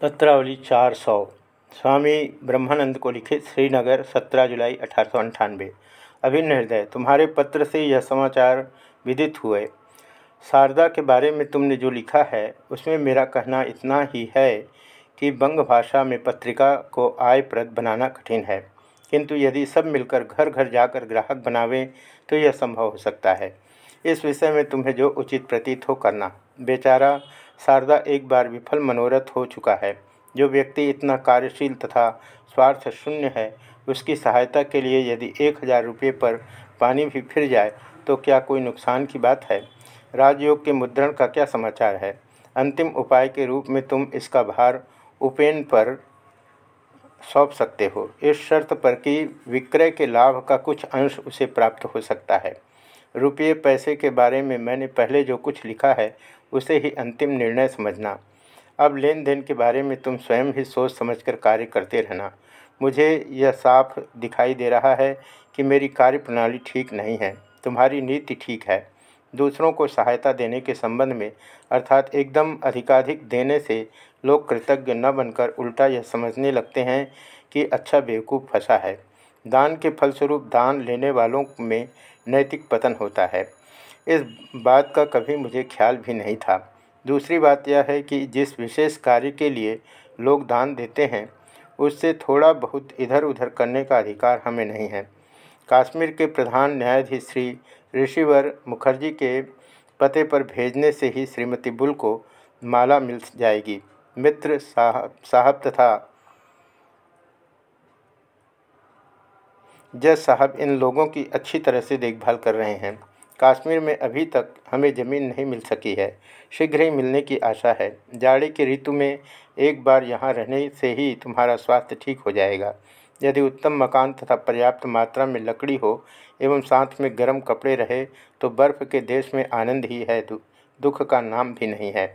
पत्रावली चार सौ। स्वामी ब्रह्मानंद को लिखित श्रीनगर, सत्रह जुलाई अठारह अभिन्न हृदय, तुम्हारे पत्र से यह समाचार विदित हुए। शारदा के बारे में तुमने जो लिखा है, उसमें मेरा कहना इतना ही है कि बंग भाषा में पत्रिका को आयप्रद बनाना कठिन है। किंतु यदि सब मिलकर घर घर जाकर ग्राहक बनावें तो यह संभव हो सकता है। इस विषय में तुम्हें जो उचित प्रतीत हो करना। बेचारा शारदा एक बार विफल मनोरथ हो चुका है। जो व्यक्ति इतना कार्यशील तथा स्वार्थ शून्य है, उसकी सहायता के लिए यदि एक हज़ार रुपये पर पानी भी फिर जाए तो क्या कोई नुकसान की बात है? राजयोग के मुद्रण का क्या समाचार है? अंतिम उपाय के रूप में तुम इसका भार उपेन पर सौंप सकते हो। इस शर्त पर कि विक्रय के लाभ का कुछ अंश उसे प्राप्त हो सकता है। रुपये पैसे के बारे में मैंने पहले जो कुछ लिखा है उसे ही अंतिम निर्णय समझना। अब लेन देन के बारे में तुम स्वयं ही सोच समझकर कार्य करते रहना। मुझे यह साफ़ दिखाई दे रहा है कि मेरी कार्य प्रणाली ठीक नहीं है। तुम्हारी नीति ठीक है। दूसरों को सहायता देने के संबंध में, अर्थात एकदम अधिकाधिक देने से लोग कृतज्ञ न बनकर उल्टा यह समझने लगते हैं कि अच्छा बेवकूफ़ फंसा है। दान के फलस्वरूप दान लेने वालों में नैतिक पतन होता है। इस बात का कभी मुझे ख्याल भी नहीं था। दूसरी बात यह है कि जिस विशेष कार्य के लिए लोग दान देते हैं, उससे थोड़ा बहुत इधर उधर करने का अधिकार हमें नहीं है। कश्मीर के प्रधान न्यायाधीश श्री ऋषिवर मुखर्जी के पते पर भेजने से ही श्रीमती बुल को माला मिल जाएगी। मित्र, साहब साहब तथा जज साहब इन लोगों की अच्छी तरह से देखभाल कर रहे हैं। कश्मीर में अभी तक हमें ज़मीन नहीं मिल सकी है। शीघ्र ही मिलने की आशा है। जाड़े की ऋतु में एक बार यहाँ रहने से ही तुम्हारा स्वास्थ्य ठीक हो जाएगा। यदि उत्तम मकान तथा पर्याप्त मात्रा में लकड़ी हो एवं साथ में गर्म कपड़े रहे तो बर्फ़ के देश में आनंद ही है दुख का नाम भी नहीं है।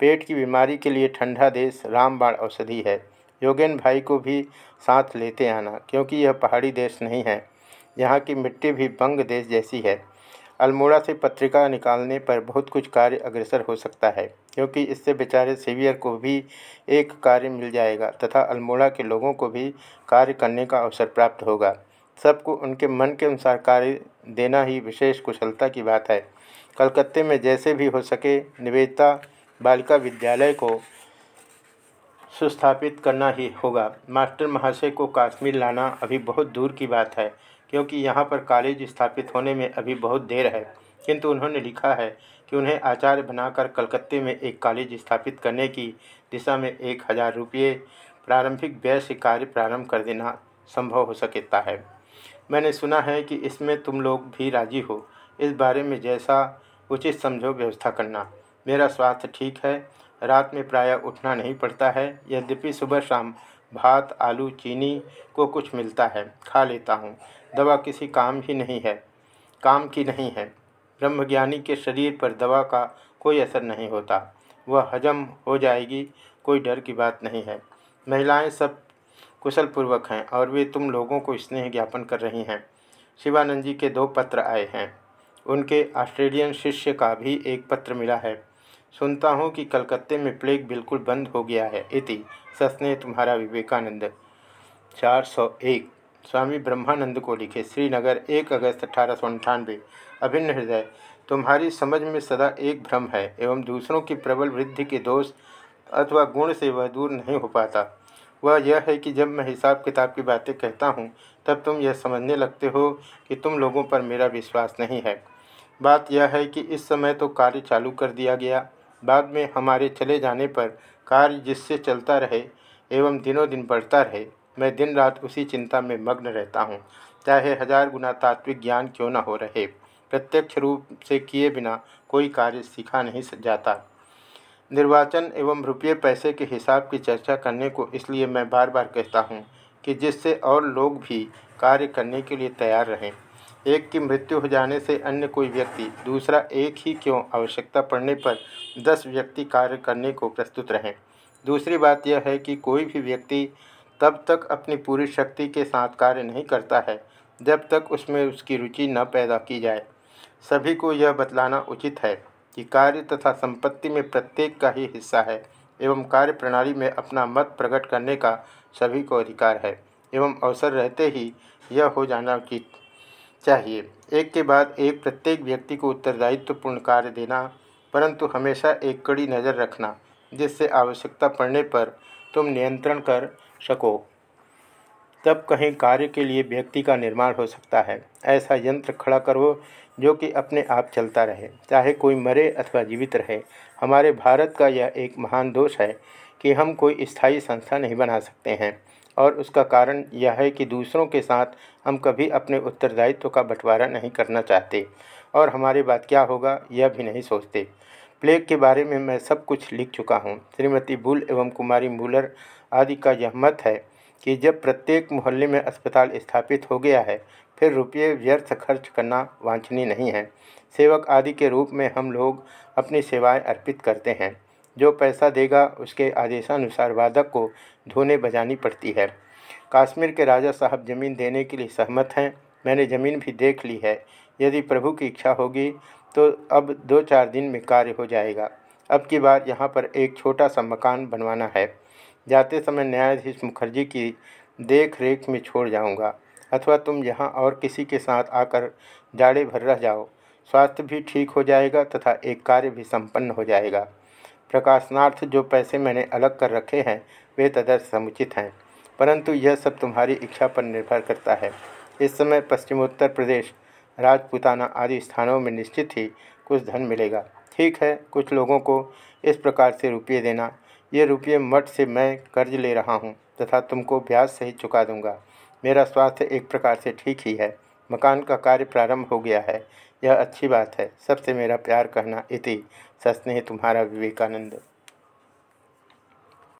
पेट की बीमारी के लिए ठंडा देश रामबाण औषधि है। योगेन भाई को भी साथ लेते आना, क्योंकि यह पहाड़ी देश नहीं है। यहाँ की मिट्टी भी बंग देश जैसी है। अल्मोड़ा से पत्रिका निकालने पर बहुत कुछ कार्य अग्रसर हो सकता है, क्योंकि इससे बेचारे सेवियर को भी एक कार्य मिल जाएगा तथा अल्मोड़ा के लोगों को भी कार्य करने का अवसर प्राप्त होगा। सबको उनके मन के अनुसार कार्य देना ही विशेष कुशलता की बात है। कलकत्ते में जैसे भी हो सके निवेदिता बालिका विद्यालय को सुस्थापित करना ही होगा। मास्टर महाशय को कश्मीर लाना अभी बहुत दूर की बात है, क्योंकि यहाँ पर कॉलेज स्थापित होने में अभी बहुत देर है। किंतु उन्होंने लिखा है कि उन्हें आचार्य बनाकर कलकत्ते में एक कॉलेज स्थापित करने की दिशा में एक हज़ार रुपये प्रारंभिक व्यय से कार्य प्रारंभ कर देना संभव हो सकता है। मैंने सुना है कि इसमें तुम लोग भी राज़ी हो। इस बारे में जैसा उचित समझो व्यवस्था करना। मेरा स्वास्थ्य ठीक है रात में प्रायः उठना नहीं पड़ता है। यद्यपि सुबह शाम भात, आलू, चीनी को कुछ मिलता है, खा लेता हूँ। दवा किसी काम ही नहीं है। काम की नहीं है। ब्रह्मज्ञानी के शरीर पर दवा का कोई असर नहीं होता। वह हजम हो जाएगी, कोई डर की बात नहीं है। महिलाएँ सब कुशल पूर्वक हैं और वे तुम लोगों को स्नेह ज्ञापन कर रही हैं। शिवानंद जी के दो पत्र आए हैं। उनके ऑस्ट्रेलियन शिष्य का भी एक पत्र मिला है। सुनता हूँ कि कलकत्ते में प्लेग बिल्कुल बंद हो गया है। इति सस्ने तुम्हारा विवेकानंद। चार सौ एक, स्वामी ब्रह्मानंद को लिखे श्रीनगर, एक अगस्त अठारह अभिन्न हृदय, तुम्हारी समझ में सदा एक भ्रम है, एवं दूसरों की प्रबल वृद्धि के दोष अथवा गुण से वह दूर नहीं हो पाता। वह यह है कि जब मैं हिसाब किताब की बातें कहता हूँ, तब तुम यह समझने लगते हो कि तुम लोगों पर मेरा विश्वास नहीं है। बात यह है कि इस समय तो कार्य चालू कर दिया गया बाद में हमारे चले जाने पर कार्य जिससे चलता रहे एवं दिनों दिन बढ़ता रहे, मैं दिन रात उसी चिंता में मग्न रहता हूँ। चाहे हज़ार गुना तात्विक ज्ञान क्यों न हो रहे, प्रत्यक्ष रूप से किए बिना कोई कार्य सीखा नहीं जाता। निर्वाचन एवं रुपये पैसे के हिसाब की चर्चा करने को इसलिए मैं बार बार कहता हूँ कि जिससे और लोग भी कार्य करने के लिए तैयार रहें। एक की मृत्यु हो जाने से अन्य कोई व्यक्ति, दूसरा एक ही क्यों आवश्यकता पड़ने पर दस व्यक्ति कार्य करने को प्रस्तुत रहें? दूसरी बात यह है कि कोई भी व्यक्ति तब तक अपनी पूरी शक्ति के साथ कार्य नहीं करता है, जब तक उसमें उसकी रुचि न पैदा की जाए। सभी को यह बतलाना उचित है कि कार्य तथा संपत्ति में प्रत्येक का ही हिस्सा है, एवं कार्य प्रणाली में अपना मत प्रकट करने का सभी को अधिकार है, एवं अवसर रहते ही यह हो जाना कि चाहिए। एक के बाद एक प्रत्येक व्यक्ति को उत्तरदायित्वपूर्ण कार्य देना, परंतु हमेशा एक कड़ी नज़र रखना, जिससे आवश्यकता पड़ने पर तुम नियंत्रण कर सको। तब कहीं कार्य के लिए व्यक्ति का निर्माण हो सकता है। ऐसा यंत्र खड़ा करो जो कि अपने आप चलता रहे, चाहे कोई मरे अथवा जीवित रहे। हमारे भारत का यह एक महान दोष है कि हम कोई स्थायी संस्था नहीं बना सकते हैं। और उसका कारण यह है कि दूसरों के साथ हम कभी अपने उत्तरदायित्व का बंटवारा नहीं करना चाहते और हमारे बाद क्या होगा, यह भी नहीं सोचते। प्लेग के बारे में मैं सब कुछ लिख चुका हूँ। श्रीमती बुल एवं कुमारी मूलर आदि का यह मत है कि जब प्रत्येक मोहल्ले में अस्पताल स्थापित हो गया है, फिर रुपये व्यर्थ खर्च करना वांछनीय नहीं है। सेवक आदि के रूप में हम लोग अपनी सेवाएँ अर्पित करते हैं। जो पैसा देगा, उसके आदेशानुसार वादक को धोने बजानी पड़ती है। कश्मीर के राजा साहब ज़मीन देने के लिए सहमत हैं। मैंने ज़मीन भी देख ली है। यदि प्रभु की इच्छा होगी तो अब दो चार दिन में कार्य हो जाएगा। अब की बार यहाँ पर एक छोटा सा मकान बनवाना है। जाते समय न्यायाधीश मुखर्जी की देख रेख में छोड़ जाऊँगा, अथवा तुम यहाँ और किसी के साथ आकर जाड़े भर रह जाओ। स्वास्थ्य भी ठीक हो जाएगा तथा एक कार्य भी संपन्न हो जाएगा। प्रकाशनार्थ जो पैसे मैंने अलग कर रखे हैं, वे तदर्थ समुचित हैं। परंतु यह सब तुम्हारी इच्छा पर निर्भर करता है। इस समय पश्चिमोत्तर प्रदेश, राजपुताना आदि स्थानों में निश्चित ही कुछ धन मिलेगा। ठीक है, कुछ लोगों को इस प्रकार से रुपये देना। ये रुपये मठ से मैं कर्ज ले रहा हूँ तथा तुमको ब्याज सहित चुका दूँगा। मेरा स्वास्थ्य एक प्रकार से ठीक ही है। मकान का कार्य प्रारंभ हो गया है। यह अच्छी बात है। सबसे मेरा प्यार कहना इति। सस्नेह तुम्हारा विवेकानंद।